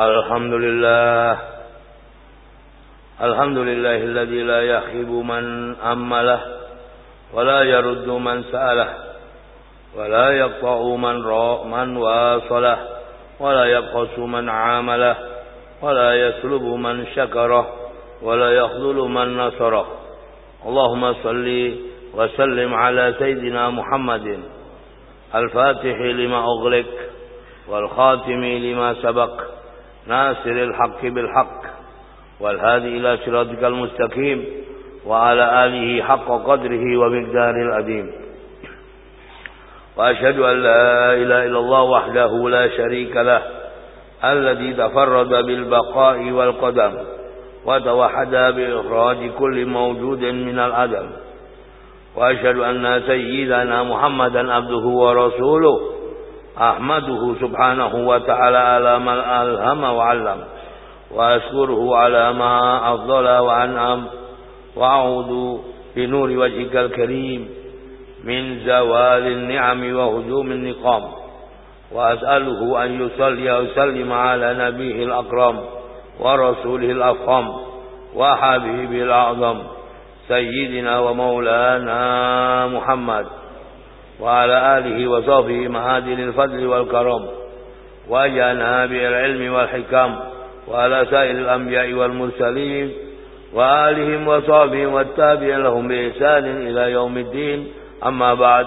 الحمد لله الحمد لله الذي لا يخيب من أمله ولا يرد من سأله ولا يقطع من راء من واصله ولا يبخس من عامله ولا يسلب من شكره ولا يخذل من نصره. اللهم صل وسلم على سيدنا محمد. الفاتح لما أغلق والخاتم لما سبق. ناصر الحق بالحق والهادي إلى صراطك المستقيم وعلى آله حق قدره ومقدار الأديم وأشهد أن لا إله إلا الله وحده لا شريك له الذي تفرد بالبقاء والقدم وتوحد بإخراج كل موجود من العدم. وأشهد أن سيدنا محمدا عبده ورسوله أحمده سبحانه وتعالى على ما ألهم وعلم وأشكره على ما أفضل وأنعم وأعوذ بنور وجهك الكريم من زوال النعم وهجوم النقام وأسأله أن يصلي ويسلم على نبيه الأكرم ورسوله الأفخم وحبيبه الأعظم سيدنا ومولانا محمد. وعلى آله وصحبه معادن الفضل والكرم. وجنابع العلم والحكم وعلى سائر الأنبياء والمرسلين وآلهم وصحبهم والتابعين لهم بإحسان إلى يوم الدين. أما بعد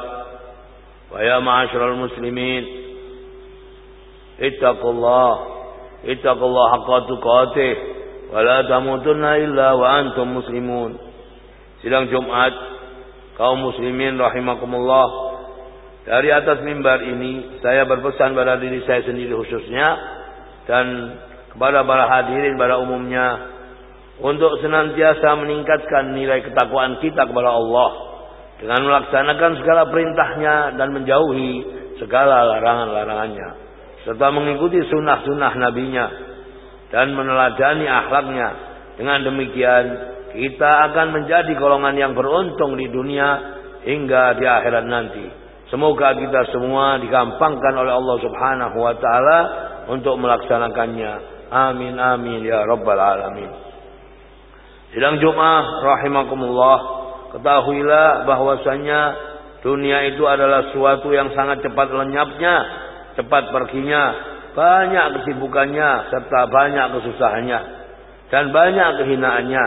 ويا معاشر المسلمين اتقوا الله اتقوا الله حق تقاته ولا تموتن إلا وأنتم مسلمون. Sidang Jumat kaum muslimin rahimakumullah. Dari atas mimbar ini saya berpesan pada diri saya sendiri khususnya dan kepada para hadirin pada umumnya untuk senantiasa meningkatkan nilai ketakwaan kita kepada Allah dengan melaksanakan segala perintahnya dan menjauhi segala larangan-larangannya serta mengikuti sunnah-sunnah nabinya dan meneladani akhlaknya dengan demikian kita akan menjadi golongan yang beruntung di dunia hingga di akhirat nanti. Semoga kita semua digampangkan oleh Allah Subhanahu wa taala untuk melaksanakannya. Amin amin ya rabbal alamin. Sidang Jumat rahimakumullah, ketahuilah bahwasanya dunia itu adalah suatu yang sangat cepat lenyapnya, cepat perginya, banyak kesibukannya serta banyak kesusahannya dan banyak kehinaannya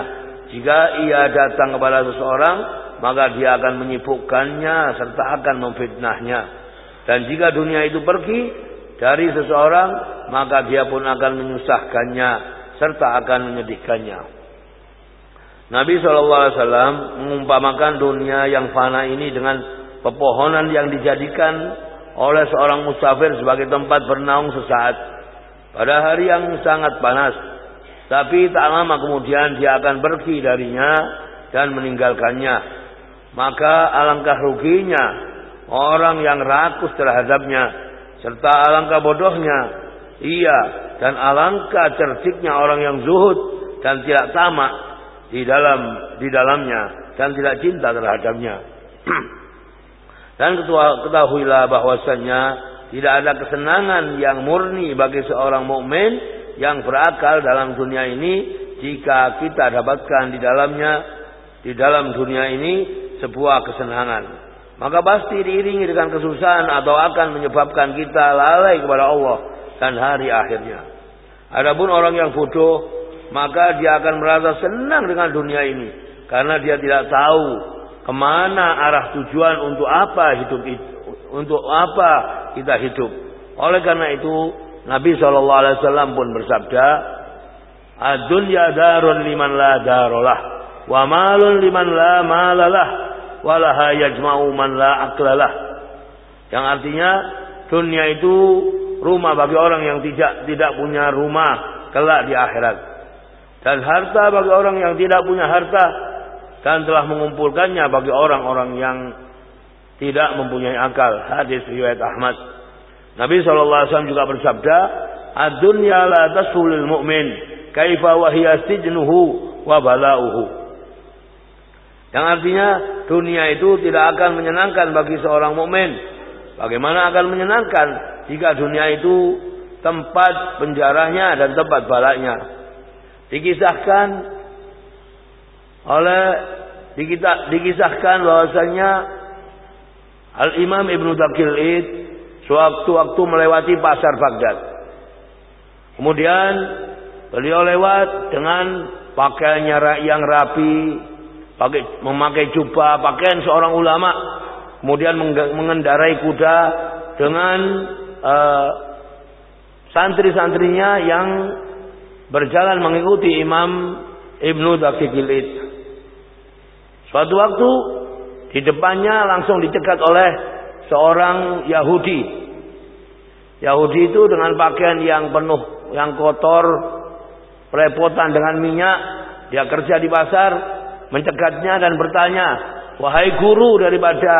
jika ia datang kepada seseorang, maka dia akan menyibukkannya serta akan memfitnahnya. Dan jika dunia itu pergi dari seseorang, maka dia pun akan menyusahkannya serta akan menyedihkannya. Nabi SAW mengumpamakan dunia yang fana ini dengan pepohonan yang dijadikan oleh seorang musafir sebagai tempat bernaung sesaat pada hari yang sangat panas tapi tak lama kemudian dia akan pergi darinya dan meninggalkannya. Maka alangkah ruginya orang yang rakus terhadapnya serta alangkah bodohnya ia dan alangkah cerdiknya orang yang zuhud dan tidak tamak di dalam di dalamnya dan tidak cinta terhadapnya. dan ketahuilah bahwasanya tidak ada kesenangan yang murni bagi seorang mukmin yang berakal dalam dunia ini jika kita dapatkan di dalamnya di dalam dunia ini sebuah kesenangan. Maka pasti diiringi dengan kesusahan atau akan menyebabkan kita lalai kepada Allah dan hari akhirnya. Adapun orang yang bodoh maka dia akan merasa senang dengan dunia ini. Karena dia tidak tahu ke mana arah tujuan untuk apa hidup itu untuk apa kita hidup. Oleh karena itu Nabi SAW pun bersabda, Ad-dunya darun liman la darolah, wa malun liman la malalah, walaha yajma'u man la aklalah. Yang artinya dunia itu rumah bagi orang yang tidak tidak punya rumah kelak di akhirat. Dan harta bagi orang yang tidak punya harta dan telah mengumpulkannya bagi orang-orang yang tidak mempunyai akal. Hadis riwayat Ahmad. Nabi SAW juga bersabda, "Ad-dunya la tasulil mu'min, kaifa wa sijnuhu wa bala'uhu." Yang artinya dunia itu tidak akan menyenangkan bagi seorang mukmin. Bagaimana akan menyenangkan jika dunia itu tempat penjarahnya dan tempat balaknya. Dikisahkan oleh dikisahkan bahwasanya Al Imam Ibnu Id sewaktu-waktu melewati pasar Baghdad. Kemudian beliau lewat dengan pakaiannya yang rapi, pakai memakai jubah, pakaian seorang ulama, kemudian mengendarai kuda dengan uh, santri-santrinya yang berjalan mengikuti Imam Ibnu Daqiqilid. Suatu waktu di depannya langsung dicegat oleh seorang Yahudi. Yahudi itu dengan pakaian yang penuh, yang kotor, perepotan dengan minyak, dia kerja di pasar, mencegatnya dan bertanya, "Wahai guru daripada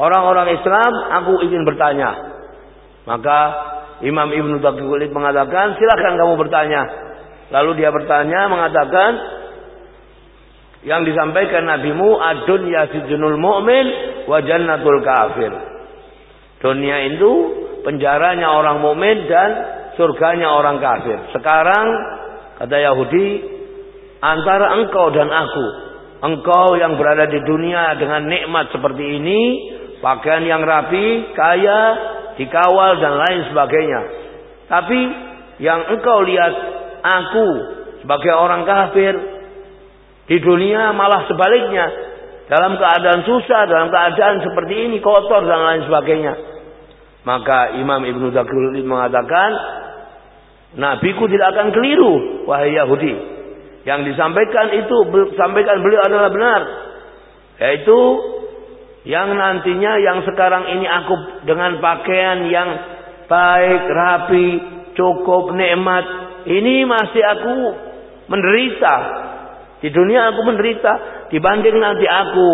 orang-orang Islam, aku ingin bertanya." Maka Imam Ibnu Taqiqulid mengatakan, "Silakan kamu bertanya." Lalu dia bertanya mengatakan, yang disampaikan nabimu adun yasijunul mu'min wa jannatul kafir. Dunia itu penjaranya orang mukmin dan surganya orang kafir. Sekarang kata Yahudi antara engkau dan aku Engkau yang berada di dunia dengan nikmat seperti ini, pakaian yang rapi, kaya, dikawal dan lain sebagainya. Tapi yang engkau lihat aku sebagai orang kafir di dunia malah sebaliknya dalam keadaan susah, dalam keadaan seperti ini kotor dan lain sebagainya. Maka Imam Ibnu Dakrul mengatakan, Nabiku tidak akan keliru, wahai Yahudi. Yang disampaikan itu sampaikan beliau adalah benar. Yaitu yang nantinya yang sekarang ini aku dengan pakaian yang baik, rapi, cukup, nikmat. Ini masih aku menderita. Di dunia aku menderita dibanding nanti aku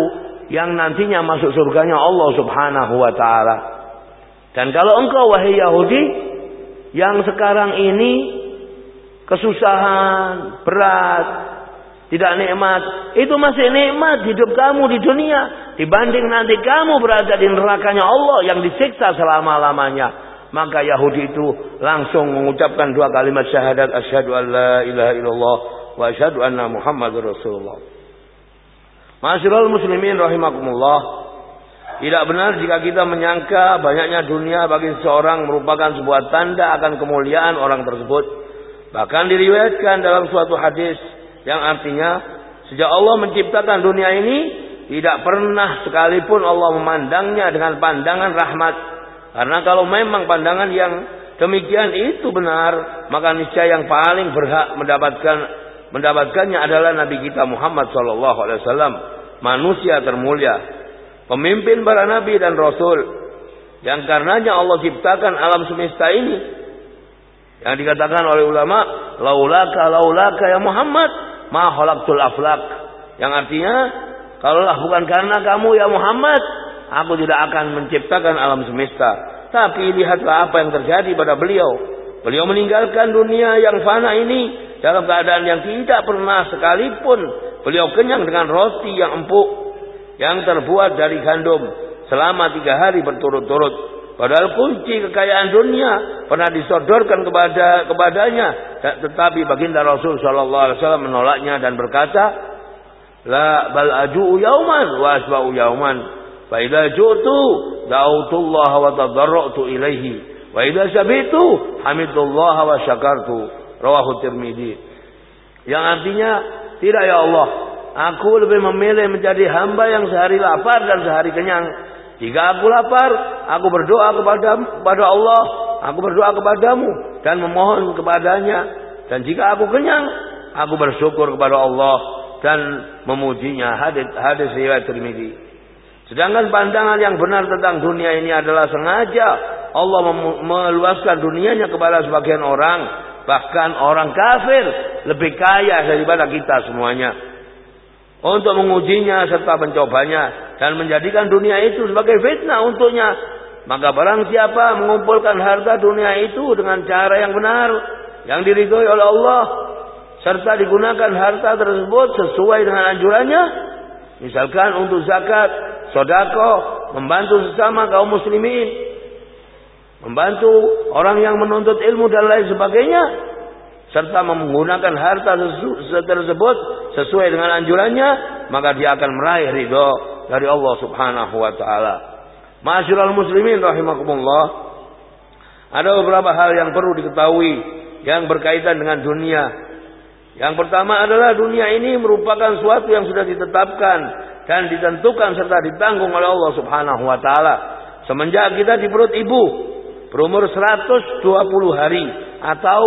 yang nantinya masuk surganya Allah Subhanahu wa taala. Dan kalau engkau wahai Yahudi yang sekarang ini kesusahan, berat, tidak nikmat, itu masih nikmat hidup kamu di dunia dibanding nanti kamu berada di nerakanya Allah yang disiksa selama-lamanya. Maka Yahudi itu langsung mengucapkan dua kalimat syahadat asyhadu an la ilaha illallah wa asyhadu anna muhammadur rasulullah. Masyarul muslimin rahimakumullah. Tidak benar jika kita menyangka banyaknya dunia bagi seseorang merupakan sebuah tanda akan kemuliaan orang tersebut. Bahkan diriwayatkan dalam suatu hadis yang artinya sejak Allah menciptakan dunia ini tidak pernah sekalipun Allah memandangnya dengan pandangan rahmat. Karena kalau memang pandangan yang demikian itu benar, maka niscaya yang paling berhak mendapatkan mendapatkannya adalah Nabi kita Muhammad sallallahu alaihi wasallam, manusia termulia, pemimpin para nabi dan rasul yang karenanya Allah ciptakan alam semesta ini yang dikatakan oleh ulama, laulaka laulaka ya Muhammad, ma khalaqtul aflak. Yang artinya, kalaulah bukan karena kamu ya Muhammad, aku tidak akan menciptakan alam semesta. Tapi lihatlah apa yang terjadi pada beliau. Beliau meninggalkan dunia yang fana ini dalam keadaan yang tidak pernah sekalipun beliau kenyang dengan roti yang empuk yang terbuat dari gandum selama tiga hari berturut-turut. Padahal kunci kekayaan dunia pernah disodorkan kepada kepadanya, tetapi baginda Rasul Shallallahu Alaihi Wasallam menolaknya dan berkata, La bal aju yauman wa asba'u yauman. Fa idza ju'tu da'utullah wa tadarra'tu ilaihi. Wa idza sabitu hamidullah wa syakartu. Rawahu Tirmidzi. Yang artinya, tidak ya Allah, aku lebih memilih menjadi hamba yang sehari lapar dan sehari kenyang jika aku lapar, aku berdoa kepada kepada Allah, aku berdoa kepadamu dan memohon kepadanya. Dan jika aku kenyang, aku bersyukur kepada Allah dan memujinya. Hadis hadis riwayat Tirmizi. Sedangkan pandangan yang benar tentang dunia ini adalah sengaja Allah meluaskan dunianya kepada sebagian orang, bahkan orang kafir lebih kaya daripada kita semuanya untuk mengujinya serta mencobanya dan menjadikan dunia itu sebagai fitnah untuknya. Maka barang siapa mengumpulkan harta dunia itu dengan cara yang benar, yang diridhoi oleh Allah, serta digunakan harta tersebut sesuai dengan anjurannya, misalkan untuk zakat, sodako, membantu sesama kaum muslimin, membantu orang yang menuntut ilmu dan lain sebagainya, serta menggunakan harta tersebut sesuai dengan anjurannya, maka dia akan meraih ridho dari Allah Subhanahu wa taala. Masyurul muslimin rahimakumullah. Ada beberapa hal yang perlu diketahui yang berkaitan dengan dunia. Yang pertama adalah dunia ini merupakan suatu yang sudah ditetapkan dan ditentukan serta ditanggung oleh Allah Subhanahu wa taala. Semenjak kita di perut ibu berumur 120 hari atau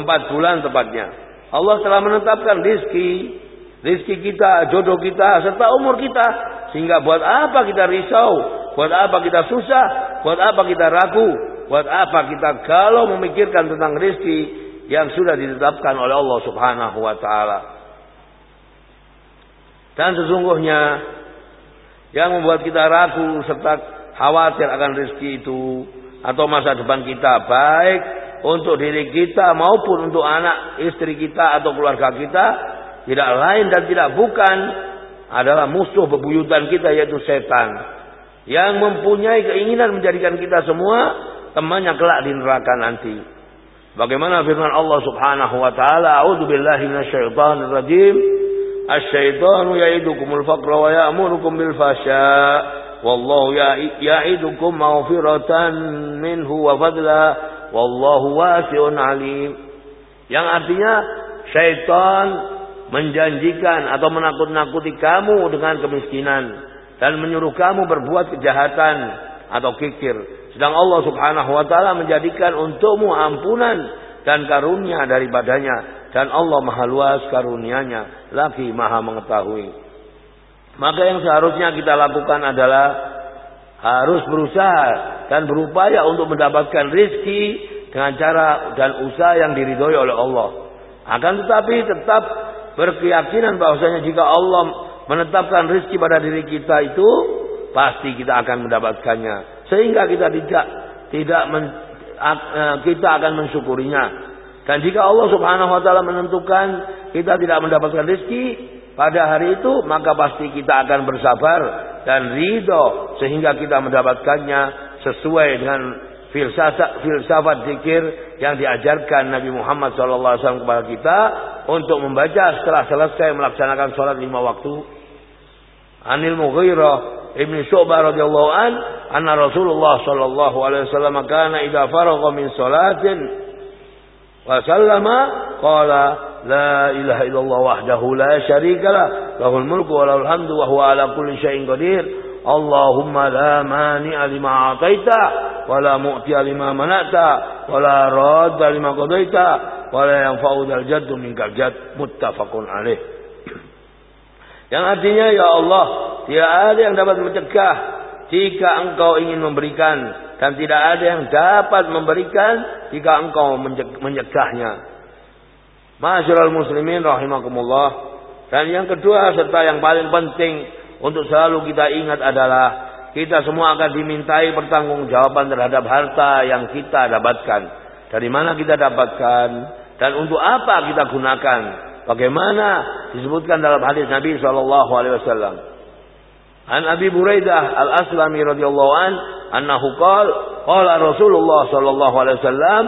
4 bulan tepatnya. Allah telah menetapkan rizki, rizki kita, jodoh kita, serta umur kita. Sehingga buat apa kita risau? Buat apa kita susah? Buat apa kita ragu? Buat apa kita kalau memikirkan tentang rizki yang sudah ditetapkan oleh Allah subhanahu wa ta'ala. Dan sesungguhnya yang membuat kita ragu serta khawatir akan rezeki itu atau masa depan kita baik untuk diri kita maupun untuk anak istri kita atau keluarga kita tidak lain dan tidak bukan adalah musuh bebuyutan kita yaitu setan yang mempunyai keinginan menjadikan kita semua temannya kelak di neraka nanti. Bagaimana firman Allah Subhanahu wa taala, "A'udzu billahi minasyaitonir rajim." Asy-syaitanu ya'idukumul faqra wa ya'murukum bil fasya' wallahu ya'idukum maghfiratan minhu wa fadla wallahu wasi'un alim. Yang artinya syaitan menjanjikan atau menakut-nakuti kamu dengan kemiskinan dan menyuruh kamu berbuat kejahatan atau kikir. Sedang Allah Subhanahu wa taala menjadikan untukmu ampunan dan karunia daripadanya dan Allah Maha luas karunianya, lagi Maha mengetahui. Maka yang seharusnya kita lakukan adalah harus berusaha dan berupaya untuk mendapatkan rizki dengan cara dan usaha yang diridhoi oleh Allah. Akan tetapi tetap berkeyakinan bahwasanya jika Allah menetapkan rezeki pada diri kita itu pasti kita akan mendapatkannya. Sehingga kita tidak tidak men, eh, kita akan mensyukurinya. Dan jika Allah Subhanahu wa taala menentukan kita tidak mendapatkan rezeki pada hari itu maka pasti kita akan bersabar dan ridho sehingga kita mendapatkannya sesuai dengan filsafat filsafat zikir yang diajarkan Nabi Muhammad SAW kepada kita untuk membaca setelah selesai melaksanakan sholat lima waktu. Anil Mughirah Ibn Syu'bah radhiyallahu an anna Rasulullah sallallahu alaihi wasallam kana idza faragha min salatin wa sallama qala la ilaha illallah wahdahu la syarika lah lahul mulku wa lahul hamdu wa huwa ala kulli syai'in qadir Allahumma la mani'a lima ataita wa la mu'tiya lima mana'ta wa la radda lima qadaita wa la yanfa'u dzal jaddu minkal jadd muttafaqun alaih. Yang artinya ya Allah, tidak ada yang dapat mencegah jika engkau ingin memberikan dan tidak ada yang dapat memberikan jika engkau mencegahnya. Masyarul muslimin rahimakumullah. Dan yang kedua serta yang paling penting untuk selalu kita ingat adalah kita semua akan dimintai pertanggungjawaban terhadap harta yang kita dapatkan. Dari mana kita dapatkan dan untuk apa kita gunakan? Bagaimana disebutkan dalam hadis Nabi sallallahu alaihi wasallam. An Abi Buraidah Al-Aslami radhiyallahu an annahu qala qala Rasulullah sallallahu alaihi wasallam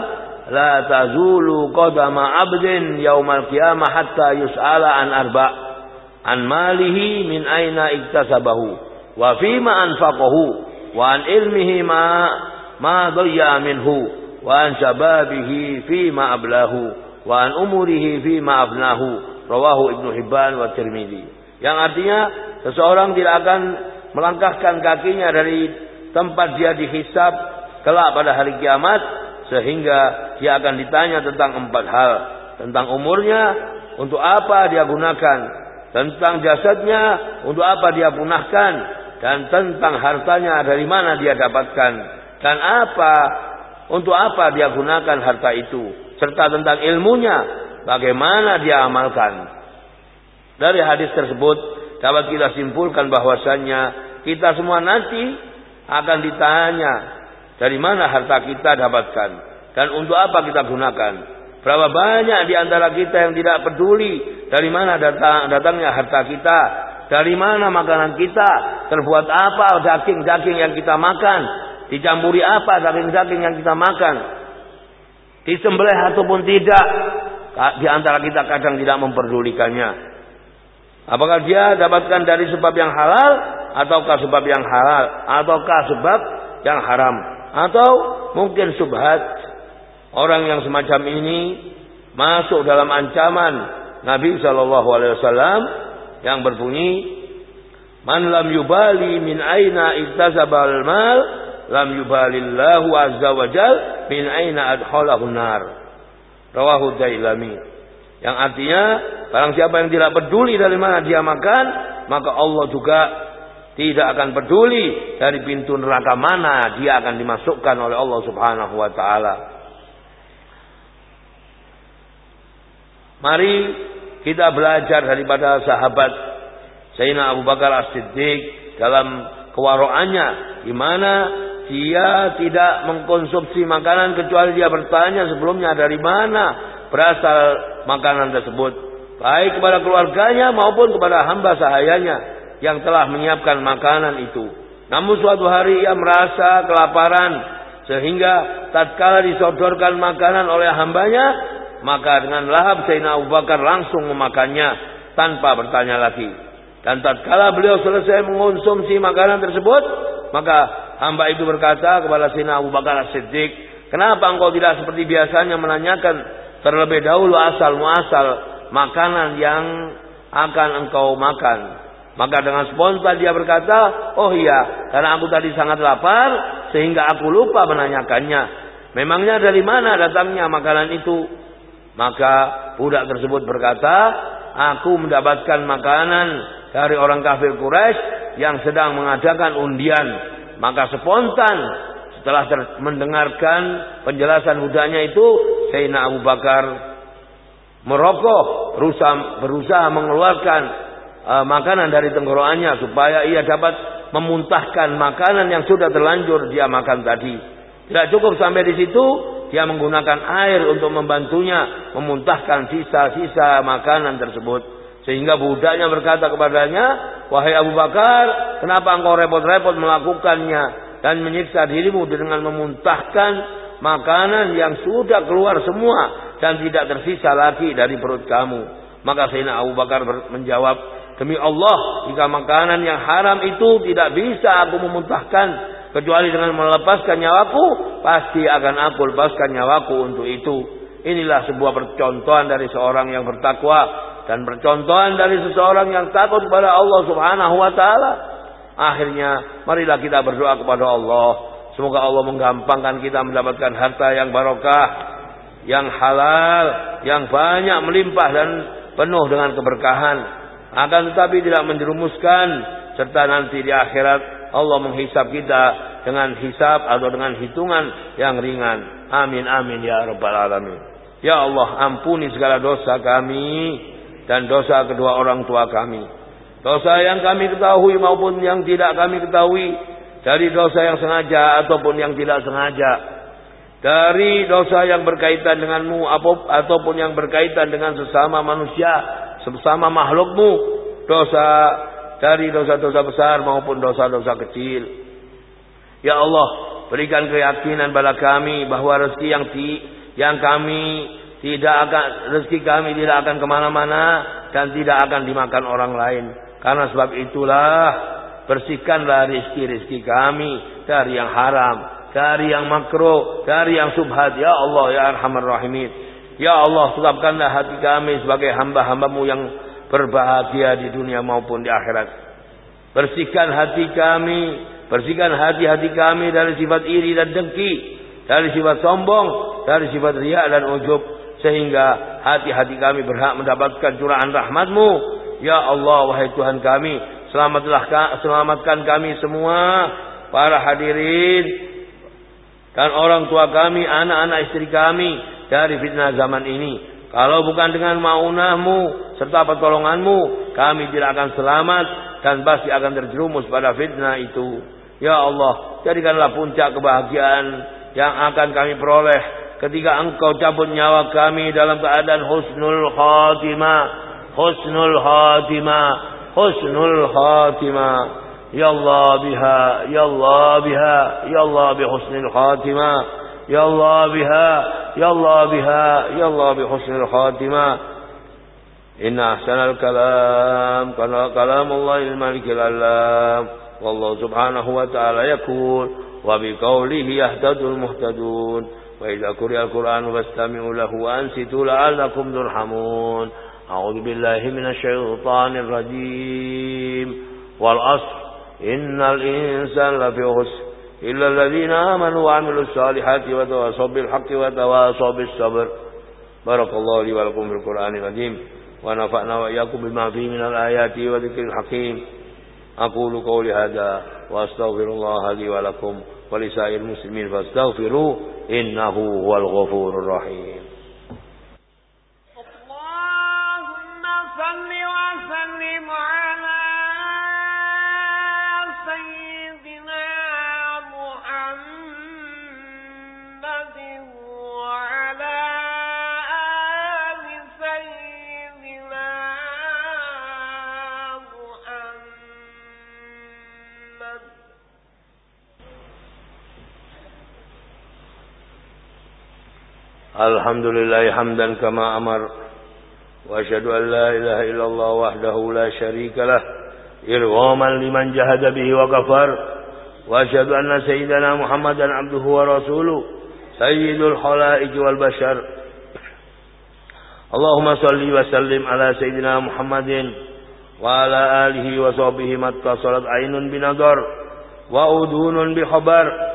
la tazulu qadama 'abdin yaumal qiyamah hatta yus'ala an arba' an malihi min aina iktasabahu wa fima anfaqahu wa an ilmihi ma ma dhayya minhu wa an shababihi fima ablahu wa an umurihi fima abnahu. Rawahu Ibnu Hibban wa Tirmidzi. Yang artinya seseorang tidak akan melangkahkan kakinya dari tempat dia dihisab kelak pada hari kiamat sehingga dia akan ditanya tentang empat hal. Tentang umurnya untuk apa dia gunakan. Tentang jasadnya untuk apa dia punahkan dan tentang hartanya dari mana dia dapatkan. Dan apa untuk apa dia gunakan harta itu. Serta tentang ilmunya bagaimana dia amalkan. Dari hadis tersebut dapat kita simpulkan bahwasannya kita semua nanti akan ditanya dari mana harta kita dapatkan. Dan untuk apa kita gunakan? Berapa banyak di antara kita yang tidak peduli dari mana datang datangnya harta kita, dari mana makanan kita, terbuat apa daging-daging yang kita makan, Dicampuri apa daging-daging yang kita makan? Disembelih ataupun tidak? Di antara kita kadang tidak memperdulikannya. Apakah dia dapatkan dari sebab yang halal ataukah sebab yang halal ataukah sebab yang haram atau mungkin subhat orang yang semacam ini masuk dalam ancaman Nabi Shallallahu Alaihi Wasallam yang berbunyi Man lam yubali min aina iktasabal mal lam yubalillahu azza wa jal min aina adkhalahu nar. Rawahu Dailami. Yang artinya barang siapa yang tidak peduli dari mana dia makan, maka Allah juga tidak akan peduli dari pintu neraka mana dia akan dimasukkan oleh Allah Subhanahu wa taala. Mari kita belajar daripada sahabat Sayyidina Abu Bakar As-Siddiq dalam kewaroannya di mana dia tidak mengkonsumsi makanan kecuali dia bertanya sebelumnya dari mana berasal makanan tersebut. Baik kepada keluarganya maupun kepada hamba sahayanya yang telah menyiapkan makanan itu. Namun suatu hari ia merasa kelaparan sehingga tatkala disodorkan makanan oleh hambanya maka dengan lahap Sayyidina Abu Bakar langsung memakannya tanpa bertanya lagi. Dan tatkala beliau selesai mengonsumsi makanan tersebut, maka hamba itu berkata kepada Sina Abu Bakar As-Siddiq, kenapa engkau tidak seperti biasanya menanyakan terlebih dahulu asal muasal makanan yang akan engkau makan? Maka dengan spontan dia berkata, oh iya, karena aku tadi sangat lapar, sehingga aku lupa menanyakannya. Memangnya dari mana datangnya makanan itu? Maka budak tersebut berkata, aku mendapatkan makanan dari orang kafir Quraisy yang sedang mengadakan undian maka spontan setelah mendengarkan penjelasan budanya itu, Sayyidina Abu Bakar merokok, berusaha, berusaha mengeluarkan uh, makanan dari tenggorokannya supaya ia dapat memuntahkan makanan yang sudah terlanjur dia makan tadi. Tidak cukup sampai di situ, dia menggunakan air untuk membantunya memuntahkan sisa-sisa makanan tersebut. Sehingga budaknya berkata kepadanya, Wahai Abu Bakar, kenapa engkau repot-repot melakukannya dan menyiksa dirimu dengan memuntahkan makanan yang sudah keluar semua dan tidak tersisa lagi dari perut kamu. Maka Sayyidina Abu Bakar menjawab, Demi Allah, jika makanan yang haram itu tidak bisa aku memuntahkan, kecuali dengan melepaskan nyawaku, pasti akan aku lepaskan nyawaku untuk itu. Inilah sebuah percontohan dari seorang yang bertakwa dan percontohan dari seseorang yang takut kepada Allah Subhanahu wa taala. Akhirnya marilah kita berdoa kepada Allah. Semoga Allah menggampangkan kita mendapatkan harta yang barokah, yang halal, yang banyak melimpah dan penuh dengan keberkahan. Akan tetapi tidak menjerumuskan serta nanti di akhirat Allah menghisap kita dengan hisap atau dengan hitungan yang ringan. Amin amin ya rabbal alamin. Ya Allah ampuni segala dosa kami dan dosa kedua orang tua kami. Dosa yang kami ketahui maupun yang tidak kami ketahui. Dari dosa yang sengaja ataupun yang tidak sengaja. Dari dosa yang berkaitan denganmu ataupun yang berkaitan dengan sesama manusia. Sesama makhlukmu. Dosa dari dosa-dosa besar maupun dosa-dosa kecil. Ya Allah, berikan keyakinan pada kami bahwa rezeki yang di, yang kami tidak akan rezeki kami tidak akan ke mana-mana dan tidak akan dimakan orang lain. Karena sebab itulah bersihkanlah rezeki-rezeki kami dari yang haram, dari yang makro, dari yang subhat. Ya Allah, ya Arhamar Rahimin. Ya Allah, tetapkanlah hati kami sebagai hamba-hambamu yang berbahagia di dunia maupun di akhirat. Bersihkan hati kami, bersihkan hati-hati kami dari sifat iri dan dengki, dari sifat sombong, dari sifat riak dan ujub sehingga hati-hati kami berhak mendapatkan curahan rahmatmu. Ya Allah wahai Tuhan kami selamatlah selamatkan kami semua para hadirin dan orang tua kami anak-anak istri kami dari fitnah zaman ini. Kalau bukan dengan maunahmu serta pertolonganmu kami tidak akan selamat dan pasti akan terjerumus pada fitnah itu. Ya Allah jadikanlah puncak kebahagiaan yang akan kami peroleh ketika engkau cabut nyawa kami dalam keadaan husnul khatimah husnul khatimah husnul khatimah ya Allah biha ya Allah biha ya Allah bi husnul khatimah ya Allah biha ya Allah biha ya Allah bi husnul khatimah إن أحسن الكلام كلام الله الملك العلام والله سبحانه وتعالى يقول وبقوله يهتد المهتدون. وإذا قرئ القرآن فاستمعوا له وأنصتوا لعلكم ترحمون. أعوذ بالله من الشيطان الرجيم. والأصل إن الإنسان لفي خسر إلا الذين آمنوا وعملوا الصالحات وتواصوا بالحق وتواصوا بالصبر. بارك الله لي ولكم في القرآن العظيم. ونفعنا وإياكم بما فيه من الآيات وذكر الحكيم. أقول قولي هذا وأستغفر الله لي ولكم. ولسائر المسلمين فاستغفروه إنه هو الغفور الرحيم. الحمد لله حمدا كما أمر وأشهد أن لا إله إلا الله وحده لا شريك له إرغاما لمن جهد به وكفر وأشهد أن سيدنا محمدا عبده ورسوله سيد الخلائق والبشر اللهم صل وسلم على سيدنا محمد وعلى آله وصحبه ما اتصلت عين بنظر وأذون بخبر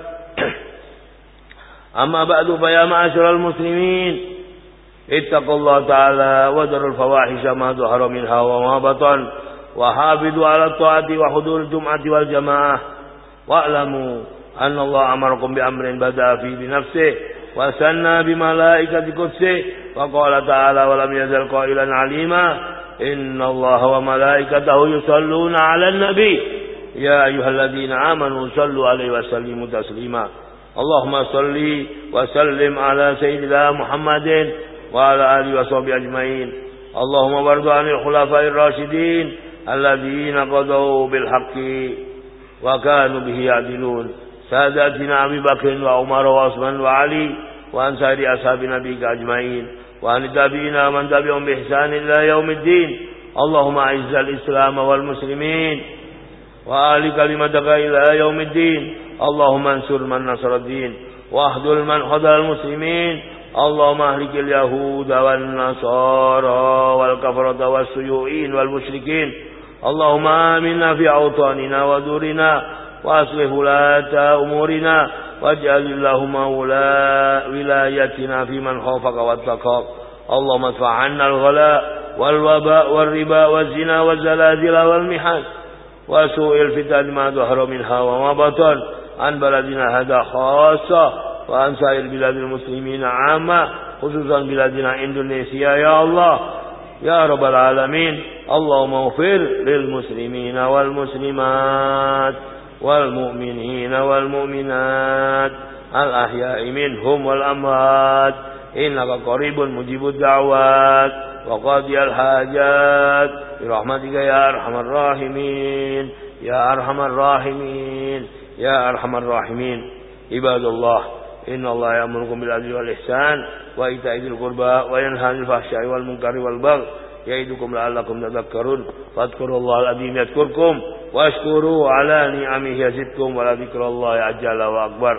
أما بعد فيا معاشر المسلمين اتقوا الله تعالى وذروا الفواحش ما ظهر منها وما بطن وحافظوا على الطاعة وحضور الجمعة والجماعة. واعلموا أن الله أمركم بأمر بدأ فيه بنفسه وسنى بملائكة قدسه وقال تعالى ولم يزل قائلا عليما إن الله وملائكته يصلون على النبي. يا أيها الذين آمنوا صلوا عليه وسلموا تسليما. اللهم صل وسلم على سيدنا محمد وعلى آله وصحبه أجمعين. اللهم برض عن الخلفاء الراشدين الذين قضوا بالحق وكانوا به يعدلون. ساداتنا أبي بكر وعمر وعثمان وعلي وعن سائر أصحاب نبيك أجمعين. وعن التابعين ومن تبعهم بإحسان إلى يوم الدين. اللهم أعز الإسلام والمسلمين. وآل كلمتك إلى يوم الدين. اللهم انصر من نصر الدين واخذل من خذل المسلمين اللهم اهلك اليهود والنصارى والكفرة والسيوئين والمشركين اللهم آمنا في أوطاننا ودورنا وأصلح ولاة أمورنا واجعل اللهم ولايتنا في من خوفك واتقاك اللهم ادفع عنا الغلاء والوباء والربا والزنا والزلازل والمحن وسوء الفتن ما ظهر منها وما بطن عن بلدنا هذا خاصة وعن سائر بلاد المسلمين عامة خصوصا بلادنا إندونيسيا يا الله. يا رب العالمين اللهم اغفر للمسلمين والمسلمات والمؤمنين والمؤمنات الأحياء منهم والأموات. إنك قريب مجيب الدعوات وقاضي الحاجات. برحمتك يا أرحم الراحمين يا أرحم الراحمين. يا أرحم الراحمين. عباد الله إن الله يأمركم بالعدل والإحسان وإيتاء ذي القربى وينهى عن الفحشاء والمنكر والبغي يعظكم لعلكم تذكرون. فاذكروا الله العظيم يذكركم واشكروا على نعمه يزدكم ولذكر الله أجل وأكبر.